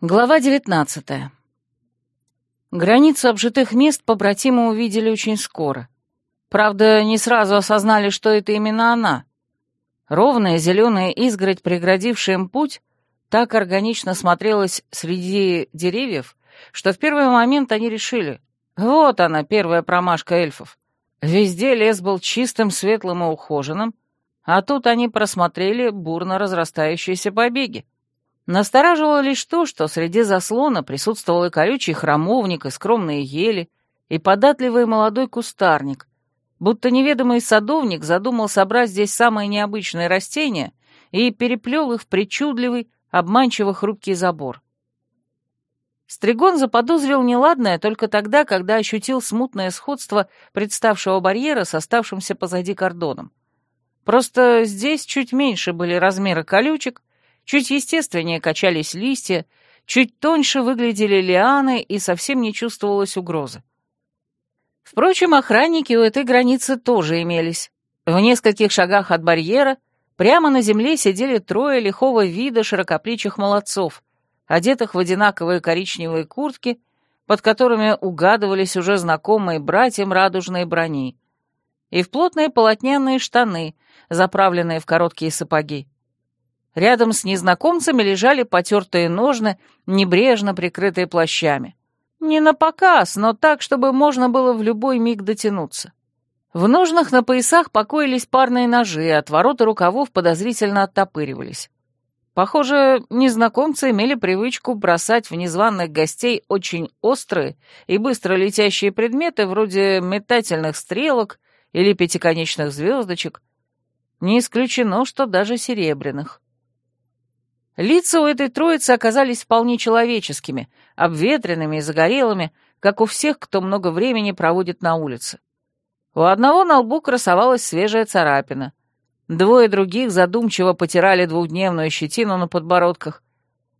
Глава девятнадцатая. Границу обжитых мест побратимы увидели очень скоро. Правда, не сразу осознали, что это именно она. Ровная зеленая изгородь, преградившая им путь, так органично смотрелась среди деревьев, что в первый момент они решили, вот она, первая промашка эльфов. Везде лес был чистым, светлым и ухоженным, а тут они просмотрели бурно разрастающиеся побеги. Настораживало лишь то, что среди заслона присутствовал и колючий храмовник, и скромные ели, и податливый молодой кустарник, будто неведомый садовник задумал собрать здесь самые необычные растения и переплел их в причудливый, обманчиво хрупкий забор. Стригон заподозрил неладное только тогда, когда ощутил смутное сходство представшего барьера с оставшимся позади кордоном. Просто здесь чуть меньше были размеры колючек, Чуть естественнее качались листья, чуть тоньше выглядели лианы и совсем не чувствовалась угрозы. Впрочем, охранники у этой границы тоже имелись. В нескольких шагах от барьера прямо на земле сидели трое лихого вида широкоплечих молодцов, одетых в одинаковые коричневые куртки, под которыми угадывались уже знакомые братьям радужные брони, и в плотные полотняные штаны, заправленные в короткие сапоги. Рядом с незнакомцами лежали потертые ножны, небрежно прикрытые плащами. Не на показ, но так, чтобы можно было в любой миг дотянуться. В ножнах на поясах покоились парные ножи, а отвороты рукавов подозрительно оттопыривались. Похоже, незнакомцы имели привычку бросать в незваных гостей очень острые и быстро летящие предметы вроде метательных стрелок или пятиконечных звездочек. Не исключено, что даже серебряных. Лица у этой троицы оказались вполне человеческими, обветренными и загорелыми, как у всех, кто много времени проводит на улице. У одного на лбу красовалась свежая царапина. Двое других задумчиво потирали двухдневную щетину на подбородках.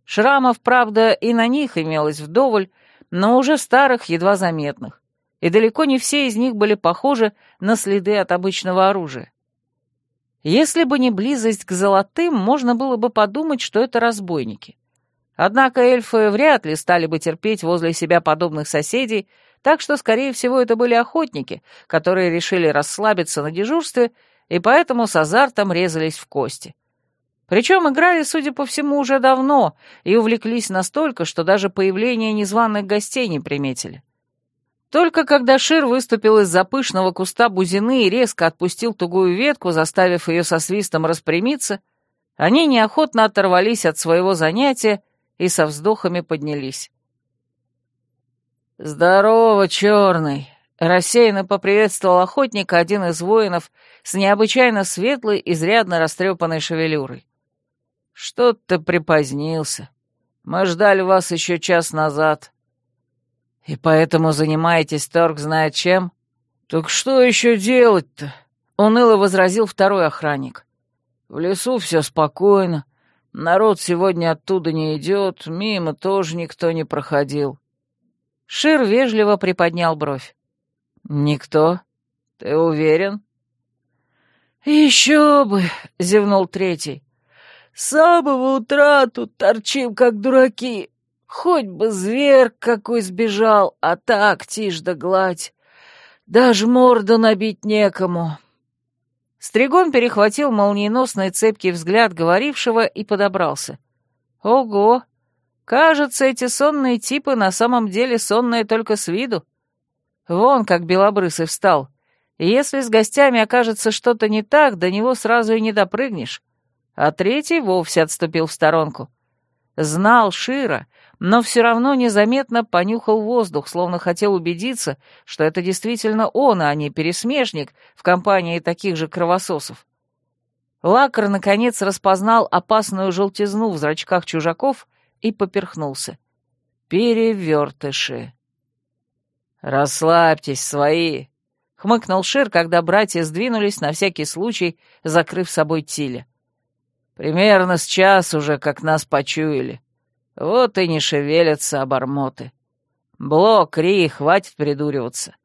Шрамов, правда, и на них имелось вдоволь, но уже старых, едва заметных. И далеко не все из них были похожи на следы от обычного оружия. Если бы не близость к золотым, можно было бы подумать, что это разбойники. Однако эльфы вряд ли стали бы терпеть возле себя подобных соседей, так что, скорее всего, это были охотники, которые решили расслабиться на дежурстве и поэтому с азартом резались в кости. Причем играли, судя по всему, уже давно и увлеклись настолько, что даже появление незваных гостей не приметили. Только когда Шир выступил из-за пышного куста бузины и резко отпустил тугую ветку, заставив ее со свистом распрямиться, они неохотно оторвались от своего занятия и со вздохами поднялись. «Здорово, черный!» — рассеянно поприветствовал охотника один из воинов с необычайно светлой, изрядно растрепанной шевелюрой. «Что ты припозднился? Мы ждали вас еще час назад». «И поэтому занимаетесь торг знает чем?» «Так что еще делать-то?» — уныло возразил второй охранник. «В лесу все спокойно, народ сегодня оттуда не идет, мимо тоже никто не проходил». Шир вежливо приподнял бровь. «Никто? Ты уверен?» «Еще бы!» — зевнул третий. «С самого утра тут торчим, как дураки. Хоть бы зверь какой сбежал, а так тишь да гладь. Даже морду набить некому. Стригон перехватил молниеносный цепкий взгляд говорившего и подобрался. Ого! Кажется, эти сонные типы на самом деле сонные только с виду. Вон как белобрысый встал. И если с гостями окажется что-то не так, до него сразу и не допрыгнешь. А третий вовсе отступил в сторонку. Знал Шира, но все равно незаметно понюхал воздух, словно хотел убедиться, что это действительно он, а не пересмешник в компании таких же кровососов. Лакар, наконец, распознал опасную желтизну в зрачках чужаков и поперхнулся. Перевертыши. «Расслабьтесь, свои!» — хмыкнул Шир, когда братья сдвинулись на всякий случай, закрыв собой Тиля. «Примерно с час уже, как нас почуяли. Вот и не шевелятся обормоты. Блок, Ри, хватит придуриваться.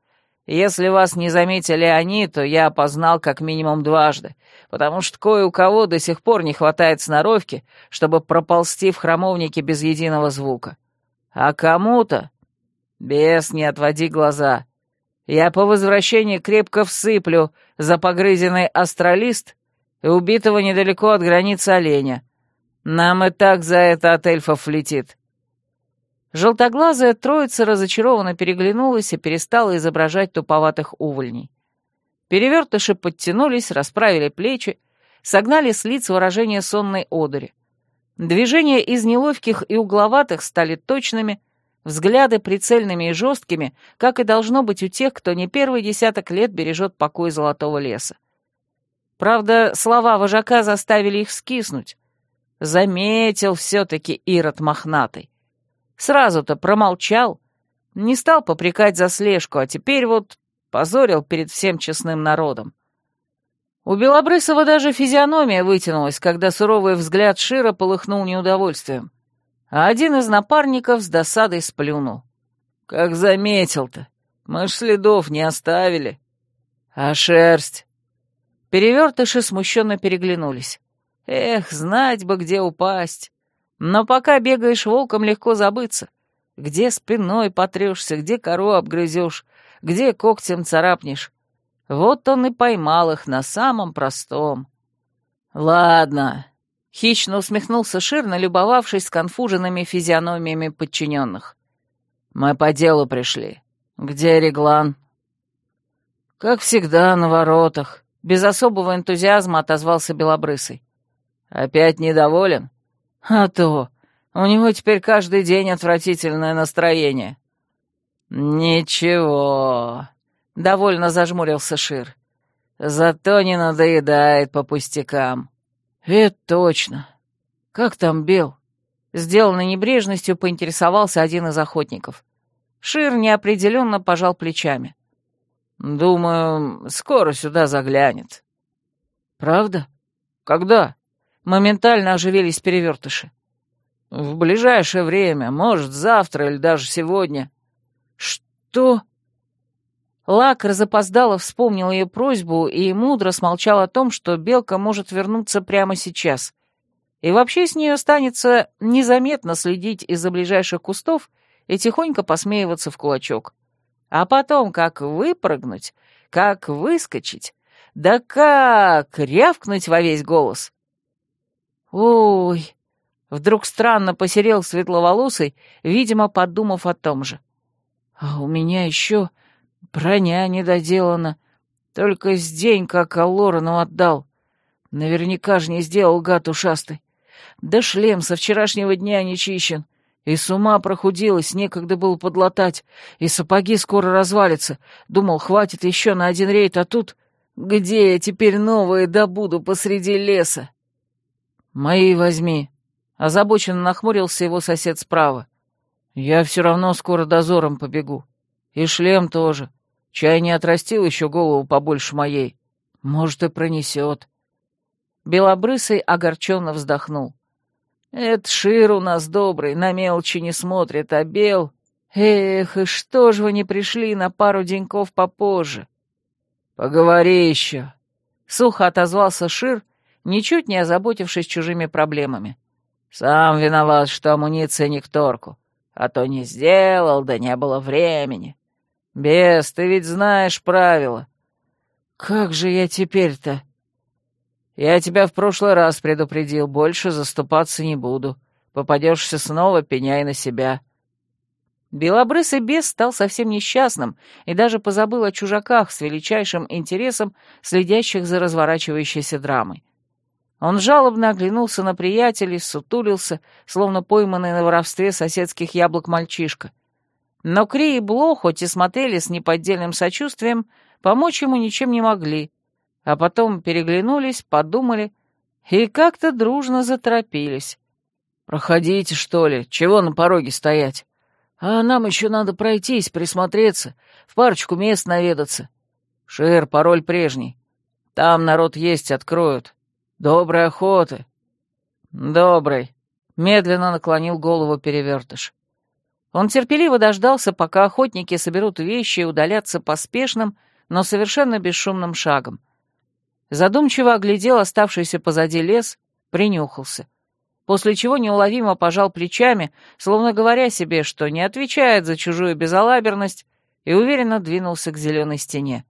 Если вас не заметили они, то я опознал как минимум дважды, потому что кое у кого до сих пор не хватает сноровки, чтобы проползти в храмовнике без единого звука. А кому-то... Бес, не отводи глаза. Я по возвращении крепко всыплю за погрызенный астралист и убитого недалеко от границы оленя. Нам и так за это от эльфов летит. Желтоглазая троица разочарованно переглянулась и перестала изображать туповатых увольней. Перевертыши подтянулись, расправили плечи, согнали с лиц выражение сонной одури. Движения из неловких и угловатых стали точными, взгляды прицельными и жесткими, как и должно быть у тех, кто не первый десяток лет бережет покой золотого леса. Правда, слова вожака заставили их скиснуть. Заметил все-таки Ирод мохнатый. Сразу-то промолчал, не стал попрекать за слежку, а теперь вот позорил перед всем честным народом. У Белобрысова даже физиономия вытянулась, когда суровый взгляд Шира полыхнул неудовольствием. А один из напарников с досадой сплюнул. «Как заметил-то! Мы ж следов не оставили. А шерсть?» Перевертыши смущенно переглянулись. «Эх, знать бы, где упасть!» Но пока бегаешь волком, легко забыться. Где спиной потрешься, где кору обгрызешь, где когтем царапнешь. Вот он и поймал их на самом простом. «Ладно», — хищно усмехнулся Шир, налюбовавшись сконфуженными физиономиями подчиненных. «Мы по делу пришли. Где Реглан?» «Как всегда, на воротах», — без особого энтузиазма отозвался Белобрысый. «Опять недоволен?» А то, у него теперь каждый день отвратительное настроение. Ничего, довольно зажмурился Шир. Зато не надоедает по пустякам. Это точно. Как там Бел? Сделанной небрежностью поинтересовался один из охотников. Шир неопределенно пожал плечами. «Думаю, скоро сюда заглянет». «Правда? Когда?» Моментально оживились перевертыши. «В ближайшее время, может, завтра или даже сегодня». «Что?» Лак запоздало вспомнил ее просьбу и мудро смолчал о том, что белка может вернуться прямо сейчас. И вообще с нее останется незаметно следить из-за ближайших кустов и тихонько посмеиваться в кулачок. А потом как выпрыгнуть, как выскочить, да как рявкнуть во весь голос. «Ой!» Вдруг странно посерел светловолосый, видимо, подумав о том же. «А у меня еще броня не доделана. Только с день, как Аллорану отдал. Наверняка же не сделал гад ушастый. Да шлем со вчерашнего дня не чищен. И с ума прохудилась, некогда было подлатать, и сапоги скоро развалятся. Думал, хватит еще на один рейд, а тут... Где я теперь новые добуду посреди леса?» «Мои возьми», — озабоченно нахмурился его сосед справа. «Я все равно скоро дозором побегу. И шлем тоже. Чай не отрастил еще голову побольше моей. Может, и пронесет». Белобрысый огорченно вздохнул. «Это Шир у нас добрый, на мелочи не смотрит, а Бел... Эх, и что ж вы не пришли на пару деньков попозже?» «Поговори еще», — сухо отозвался Шир, — ничуть не озаботившись чужими проблемами. «Сам виноват, что амуниция не к торку. А то не сделал, да не было времени. Бес, ты ведь знаешь правила». «Как же я теперь-то?» «Я тебя в прошлый раз предупредил, больше заступаться не буду. Попадешься снова, пеняй на себя». Белобрысый бес стал совсем несчастным и даже позабыл о чужаках с величайшим интересом, следящих за разворачивающейся драмой. Он жалобно оглянулся на приятелей, сутулился, словно пойманный на воровстве соседских яблок мальчишка. Но Кри и Бло, хоть и смотрели с неподдельным сочувствием, помочь ему ничем не могли, а потом переглянулись, подумали и как-то дружно заторопились. «Проходите, что ли, чего на пороге стоять? А нам еще надо пройтись, присмотреться, в парочку мест наведаться. Шер, пароль прежний. Там народ есть, откроют. «Доброй охоты!» «Доброй!» — медленно наклонил голову перевертыш. Он терпеливо дождался, пока охотники соберут вещи и удалятся поспешным, но совершенно бесшумным шагом. Задумчиво оглядел оставшийся позади лес, принюхался. После чего неуловимо пожал плечами, словно говоря себе, что не отвечает за чужую безалаберность, и уверенно двинулся к зеленой стене.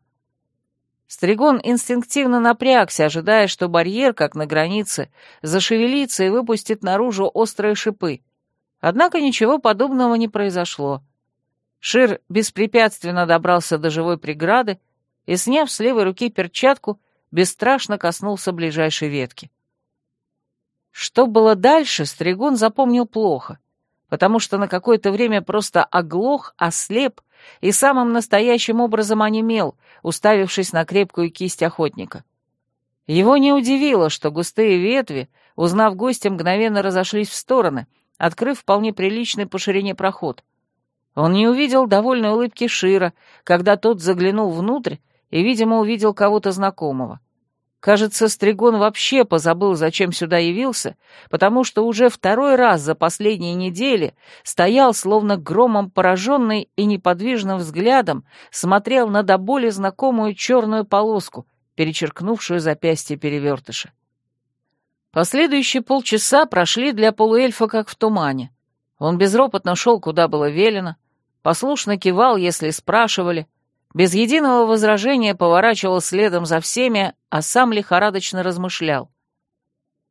Стригон инстинктивно напрягся, ожидая, что барьер, как на границе, зашевелится и выпустит наружу острые шипы. Однако ничего подобного не произошло. Шир беспрепятственно добрался до живой преграды и, сняв с левой руки перчатку, бесстрашно коснулся ближайшей ветки. Что было дальше, Стригон запомнил плохо, потому что на какое-то время просто оглох, ослеп и самым настоящим образом онемел, уставившись на крепкую кисть охотника. Его не удивило, что густые ветви, узнав гостя, мгновенно разошлись в стороны, открыв вполне приличный по ширине проход. Он не увидел довольной улыбки Шира, когда тот заглянул внутрь и, видимо, увидел кого-то знакомого. Кажется, Стригон вообще позабыл, зачем сюда явился, потому что уже второй раз за последние недели стоял, словно громом пораженный и неподвижным взглядом, смотрел на до боли знакомую черную полоску, перечеркнувшую запястье перевертыша. Последующие полчаса прошли для полуэльфа как в тумане. Он безропотно шел, куда было велено, послушно кивал, если спрашивали, без единого возражения поворачивал следом за всеми, а сам лихорадочно размышлял.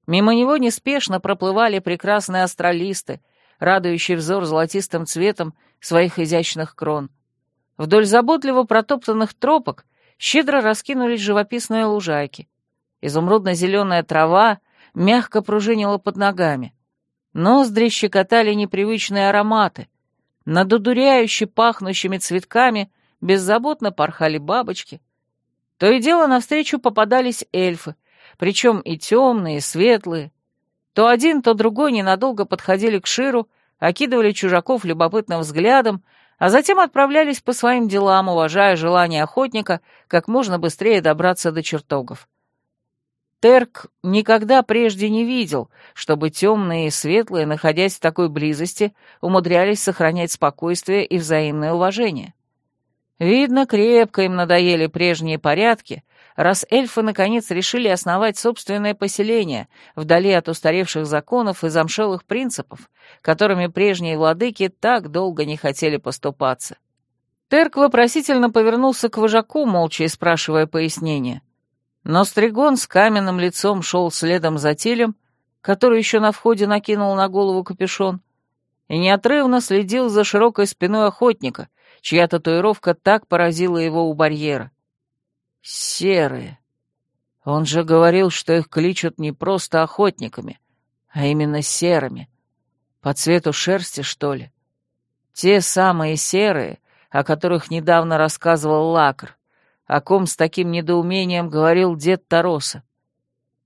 Мимо него неспешно проплывали прекрасные астралисты, радующие взор золотистым цветом своих изящных крон. Вдоль заботливо протоптанных тропок щедро раскинулись живописные лужайки. Изумрудно-зеленая трава мягко пружинила под ногами. Ноздри щекотали непривычные ароматы. Над удуряюще пахнущими цветками — беззаботно порхали бабочки. То и дело навстречу попадались эльфы, причем и темные, и светлые. То один, то другой ненадолго подходили к Ширу, окидывали чужаков любопытным взглядом, а затем отправлялись по своим делам, уважая желание охотника как можно быстрее добраться до чертогов. Терк никогда прежде не видел, чтобы темные и светлые, находясь в такой близости, умудрялись сохранять спокойствие и взаимное уважение. Видно, крепко им надоели прежние порядки, раз эльфы наконец решили основать собственное поселение вдали от устаревших законов и замшелых принципов, которыми прежние владыки так долго не хотели поступаться. Терк вопросительно повернулся к вожаку, молча и спрашивая пояснения. Но Стригон с каменным лицом шел следом за телем, который еще на входе накинул на голову капюшон, и неотрывно следил за широкой спиной охотника — чья татуировка так поразила его у барьера. Серые. Он же говорил, что их кличут не просто охотниками, а именно серыми. По цвету шерсти, что ли? Те самые серые, о которых недавно рассказывал Лакр, о ком с таким недоумением говорил дед Тароса.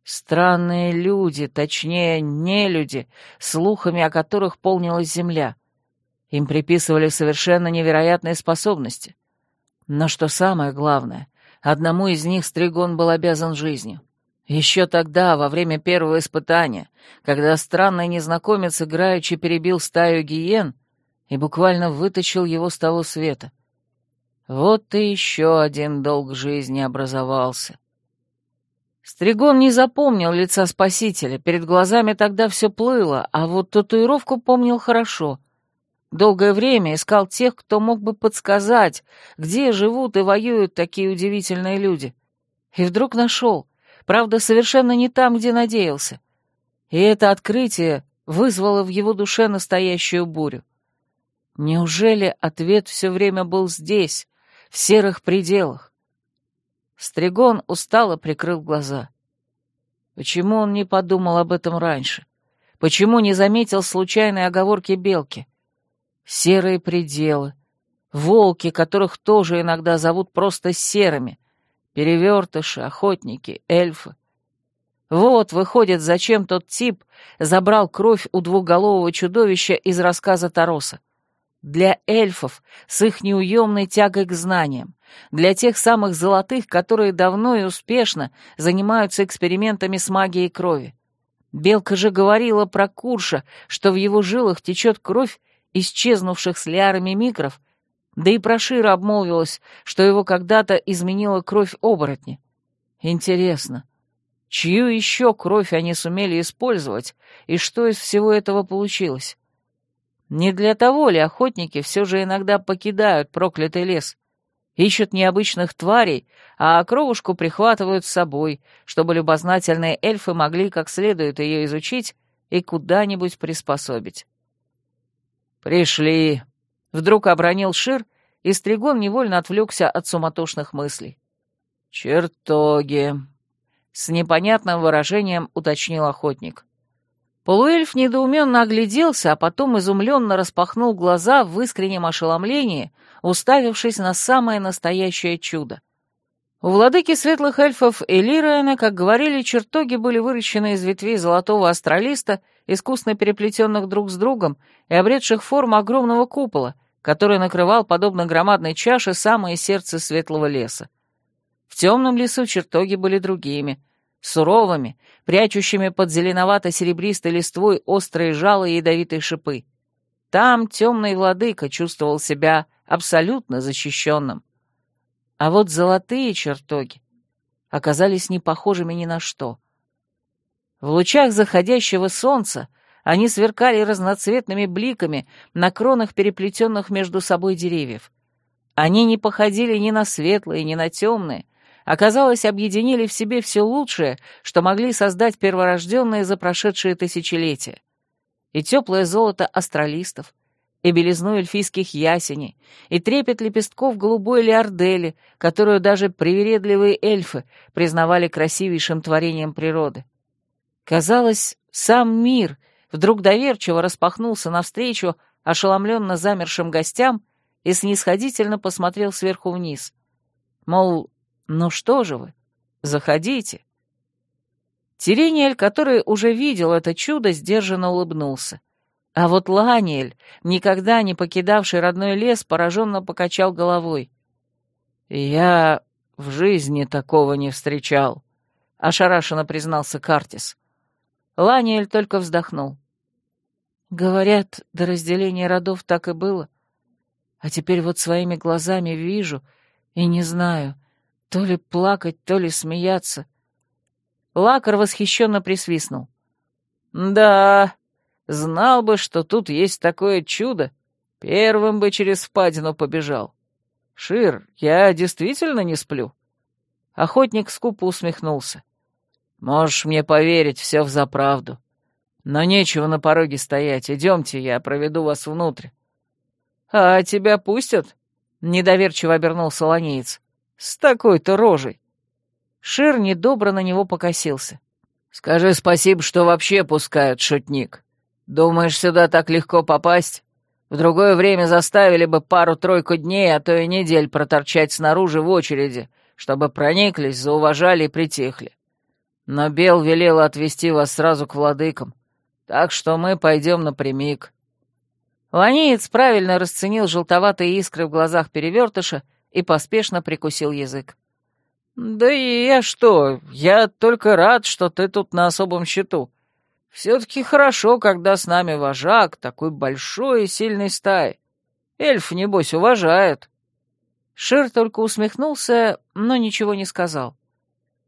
Странные люди, точнее, не люди, слухами о которых полнилась земля — им приписывали совершенно невероятные способности. Но что самое главное, одному из них Стригон был обязан жизнью. Еще тогда, во время первого испытания, когда странный незнакомец играючи перебил стаю гиен и буквально вытащил его с того света. Вот и еще один долг жизни образовался. Стригон не запомнил лица спасителя, перед глазами тогда все плыло, а вот татуировку помнил хорошо — Долгое время искал тех, кто мог бы подсказать, где живут и воюют такие удивительные люди. И вдруг нашел, правда, совершенно не там, где надеялся. И это открытие вызвало в его душе настоящую бурю. Неужели ответ все время был здесь, в серых пределах? Стригон устало прикрыл глаза. Почему он не подумал об этом раньше? Почему не заметил случайной оговорки белки? Серые пределы, волки, которых тоже иногда зовут просто серыми, перевертыши, охотники, эльфы. Вот, выходит, зачем тот тип забрал кровь у двухголового чудовища из рассказа Тароса. Для эльфов с их неуемной тягой к знаниям, для тех самых золотых, которые давно и успешно занимаются экспериментами с магией крови. Белка же говорила про Курша, что в его жилах течет кровь исчезнувших с лиарами микров, да и про Шира обмолвилась, что его когда-то изменила кровь оборотни. Интересно, чью еще кровь они сумели использовать, и что из всего этого получилось? Не для того ли охотники все же иногда покидают проклятый лес? Ищут необычных тварей, а кровушку прихватывают с собой, чтобы любознательные эльфы могли как следует ее изучить и куда-нибудь приспособить. «Пришли!» — вдруг обронил Шир, и Стригон невольно отвлекся от суматошных мыслей. «Чертоги!» — с непонятным выражением уточнил охотник. Полуэльф недоуменно огляделся, а потом изумленно распахнул глаза в искреннем ошеломлении, уставившись на самое настоящее чудо. У владыки светлых эльфов Элираена, как говорили, чертоги были выращены из ветвей золотого астралиста, искусно переплетенных друг с другом и обретших форму огромного купола, который накрывал, подобно громадной чаше, самое сердце светлого леса. В темном лесу чертоги были другими, суровыми, прячущими под зеленовато-серебристой листвой острые жало и ядовитые шипы. Там темный владыка чувствовал себя абсолютно защищенным. А вот золотые чертоги оказались не похожими ни на что. В лучах заходящего солнца они сверкали разноцветными бликами на кронах переплетенных между собой деревьев. Они не походили ни на светлые, ни на темные, оказалось, объединили в себе все лучшее, что могли создать перворожденные за прошедшие тысячелетия. И теплое золото астралистов, и белизну эльфийских ясеней, и трепет лепестков голубой лиардели, которую даже привередливые эльфы признавали красивейшим творением природы. Казалось, сам мир вдруг доверчиво распахнулся навстречу ошеломленно замершим гостям и снисходительно посмотрел сверху вниз. Мол, ну что же вы, заходите. Тирениэль, который уже видел это чудо, сдержанно улыбнулся. А вот Ланиэль, никогда не покидавший родной лес, пораженно покачал головой. «Я в жизни такого не встречал», — ошарашенно признался Картис. Ланиэль только вздохнул. «Говорят, до разделения родов так и было. А теперь вот своими глазами вижу и не знаю, то ли плакать, то ли смеяться». Лакар восхищенно присвистнул. «Да, Знал бы, что тут есть такое чудо, первым бы через впадину побежал. Шир, я действительно не сплю?» Охотник скупо усмехнулся. «Можешь мне поверить, все взаправду. Но нечего на пороге стоять. Идемте, я проведу вас внутрь». «А тебя пустят?» — недоверчиво обернулся ланеец. «С такой-то рожей». Шир недобро на него покосился. «Скажи спасибо, что вообще пускают, шутник. Думаешь, сюда так легко попасть? В другое время заставили бы пару-тройку дней, а то и недель проторчать снаружи в очереди, чтобы прониклись, зауважали и притихли. Но Бел велел отвезти вас сразу к владыкам, так что мы пойдем напрямик». Ланеец правильно расценил желтоватые искры в глазах перевертыша и поспешно прикусил язык. «Да и я что, я только рад, что ты тут на особом счету. Все-таки хорошо, когда с нами вожак такой большой и сильной стаи. Эльф, небось, уважает». Шир только усмехнулся, но ничего не сказал.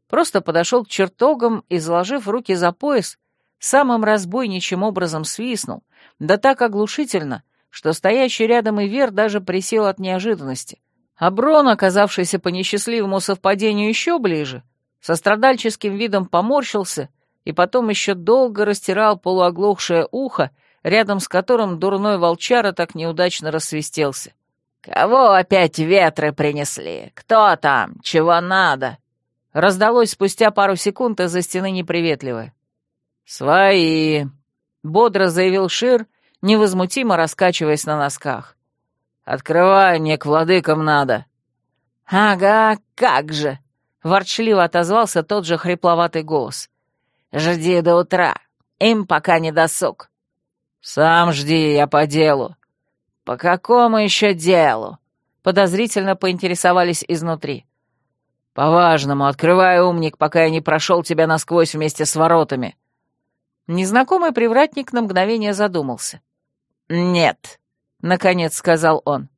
Просто подошел к чертогам и, заложив руки за пояс, самым разбойничьим образом свистнул, да так оглушительно, что стоящий рядом Ивер даже присел от неожиданности. А Брон, оказавшийся по несчастливому совпадению еще ближе, со страдальческим видом поморщился — и потом еще долго растирал полуоглохшее ухо, рядом с которым дурной волчара так неудачно рассвистелся. «Кого опять ветры принесли? Кто там? Чего надо?» Раздалось спустя пару секунд из-за стены неприветливое. «Свои!» — бодро заявил Шир, невозмутимо раскачиваясь на носках. «Открывай, мне к владыкам надо». «Ага, как же!» — ворчливо отозвался тот же хрипловатый голос. Жди до утра. Им пока не досуг». «Сам жди, я по делу». «По какому еще делу?» Подозрительно поинтересовались изнутри. «По-важному, открывай, умник, пока я не прошел тебя насквозь вместе с воротами». Незнакомый привратник на мгновение задумался. «Нет», — наконец сказал он.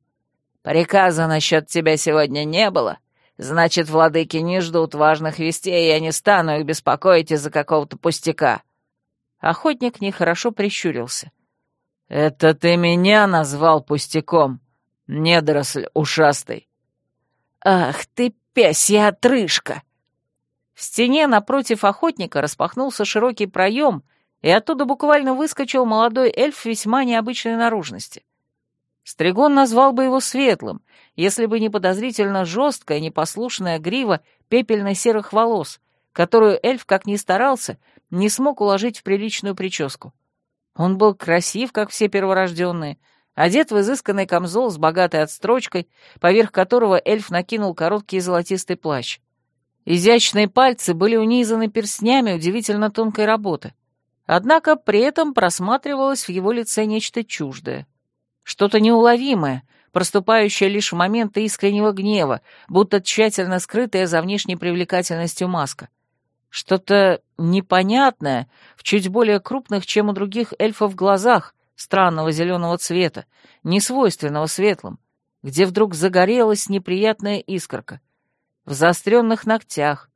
«Приказа насчет тебя сегодня не было, значит, владыки не ждут важных вестей, и я не стану их беспокоить из-за какого-то пустяка». Охотник нехорошо прищурился. «Это ты меня назвал пустяком, недоросль ушастый». «Ах ты, песья отрыжка!» В стене напротив охотника распахнулся широкий проем, и оттуда буквально выскочил молодой эльф весьма необычной наружности. Стригон назвал бы его светлым, если бы не подозрительно жесткая, непослушная грива пепельно-серых волос, которую эльф, как ни старался, не смог уложить в приличную прическу. Он был красив, как все перворожденные, одет в изысканный камзол с богатой отстрочкой, поверх которого эльф накинул короткий золотистый плащ. Изящные пальцы были унизаны перстнями удивительно тонкой работы. Однако при этом просматривалось в его лице нечто чуждое. Что-то неуловимое, проступающее лишь в моменты искреннего гнева, будто тщательно скрытая за внешней привлекательностью маска. Что-то непонятное в чуть более крупных, чем у других эльфов, глазах странного зеленого цвета, несвойственного светлым, где вдруг загорелась неприятная искорка. В заостренных ногтях.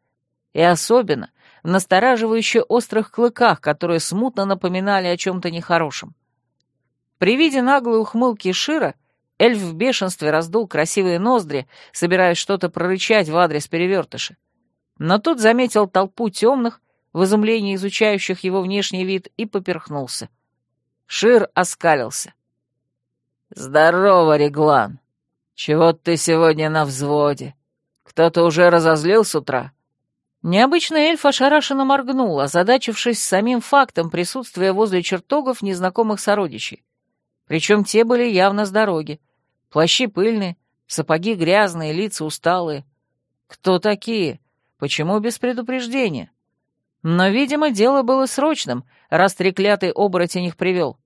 И особенно в настораживающе острых клыках, которые смутно напоминали о чем-то нехорошем. При виде наглой ухмылки Шира эльф в бешенстве раздул красивые ноздри, собираясь что-то прорычать в адрес перевертыша. Но тут заметил толпу темных, в изумлении изучающих его внешний вид, и поперхнулся. Шир оскалился. «Здорово, Реглан! Чего ты сегодня на взводе? Кто-то уже разозлил с утра?» Необычный эльф ошарашенно моргнул, озадачившись самим фактом присутствия возле чертогов незнакомых сородичей. Причем те были явно с дороги. Плащи пыльные, сапоги грязные, лица усталые. Кто такие? Почему без предупреждения? Но, видимо, дело было срочным, раз треклятый оборотень их привел.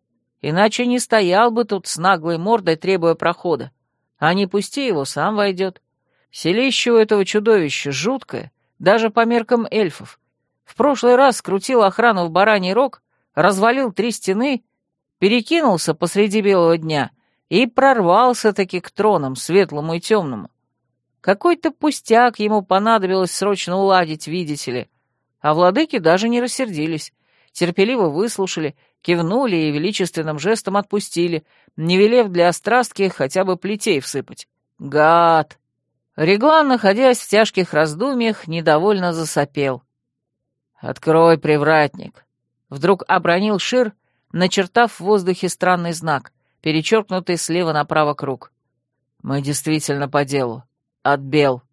Иначе не стоял бы тут с наглой мордой, требуя прохода. А не пусти его, сам войдет. Селище у этого чудовища жуткое, даже по меркам эльфов. В прошлый раз скрутил охрану в бараний рог, развалил три стены, перекинулся посреди белого дня и прорвался-таки к тронам, светлому и темному. Какой-то пустяк ему понадобилось срочно уладить, видите ли. А владыки даже не рассердились, терпеливо выслушали, кивнули и величественным жестом отпустили, не велев для острастки хотя бы плетей всыпать. Гад! Реглан, находясь в тяжких раздумьях, недовольно засопел. «Открой, привратник!» Вдруг обронил Шир, начертав в воздухе странный знак, перечеркнутый слева направо круг. «Мы действительно по делу. Отбел».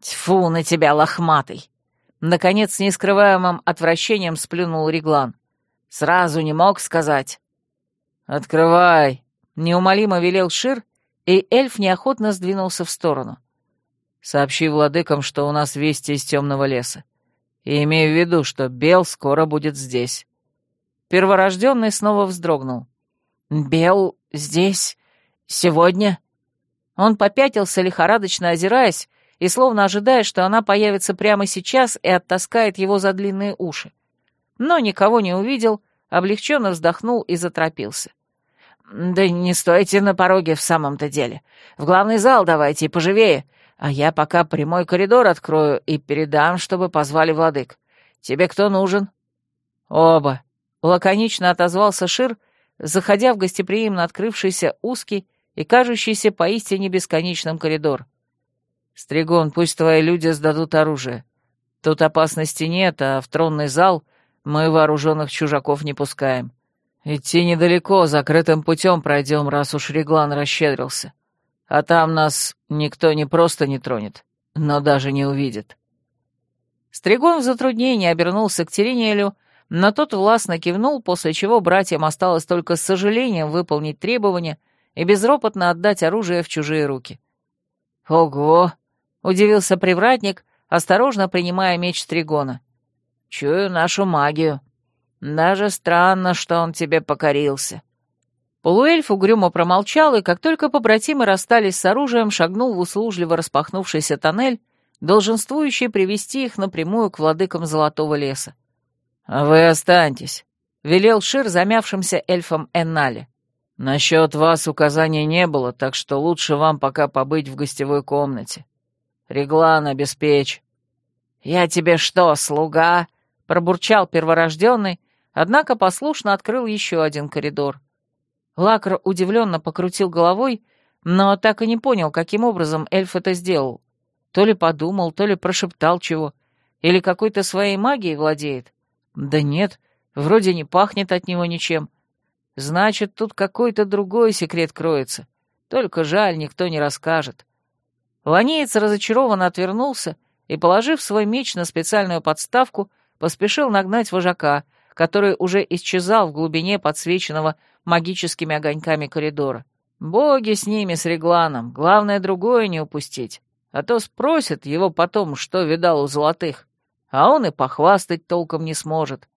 «Тьфу на тебя, лохматый!» Наконец, с нескрываемым отвращением сплюнул Реглан. «Сразу не мог сказать». «Открывай!» — неумолимо велел Шир, и эльф неохотно сдвинулся в сторону. «Сообщи владыкам, что у нас вести из темного леса. И имею в виду, что Бел скоро будет здесь». Перворожденный снова вздрогнул. «Бел здесь? Сегодня?» Он попятился, лихорадочно озираясь, и словно ожидая, что она появится прямо сейчас и оттаскает его за длинные уши. Но никого не увидел, облегченно вздохнул и заторопился. «Да не стойте на пороге в самом-то деле. В главный зал давайте и поживее, а я пока прямой коридор открою и передам, чтобы позвали владык. Тебе кто нужен?» «Оба», — лаконично отозвался Шир, заходя в гостеприимно открывшийся узкий и кажущийся поистине бесконечным коридор. «Стригон, пусть твои люди сдадут оружие. Тут опасности нет, а в тронный зал мы вооруженных чужаков не пускаем. Идти недалеко, закрытым путем пройдем, раз уж Реглан расщедрился. А там нас никто не просто не тронет, но даже не увидит». Стригон в затруднении обернулся к Терениэлю, но тот властно кивнул, после чего братьям осталось только с сожалением выполнить требования и безропотно отдать оружие в чужие руки. «Ого!» — удивился привратник, осторожно принимая меч Стригона. «Чую нашу магию. Даже странно, что он тебе покорился». Полуэльф угрюмо промолчал, и как только побратимы расстались с оружием, шагнул в услужливо распахнувшийся тоннель, долженствующий привести их напрямую к владыкам Золотого леса. «Вы останьтесь», — велел Шир замявшимся эльфам Эннали. «Насчет вас указаний не было, так что лучше вам пока побыть в гостевой комнате. Реглан, обеспечь». «Я тебе что, слуга?» — пробурчал перворожденный, однако послушно открыл еще один коридор. Лакр удивленно покрутил головой, но так и не понял, каким образом эльф это сделал. То ли подумал, то ли прошептал чего, или какой-то своей магией владеет. Да нет, вроде не пахнет от него ничем. Значит, тут какой-то другой секрет кроется. Только жаль, никто не расскажет. Ланеец разочарованно отвернулся и, положив свой меч на специальную подставку, поспешил нагнать вожака, который уже исчезал в глубине подсвеченного магическими огоньками коридора. Боги с ними, с Регланом, главное другое не упустить. А то спросят его потом, что видал у золотых, а он и похвастать толком не сможет.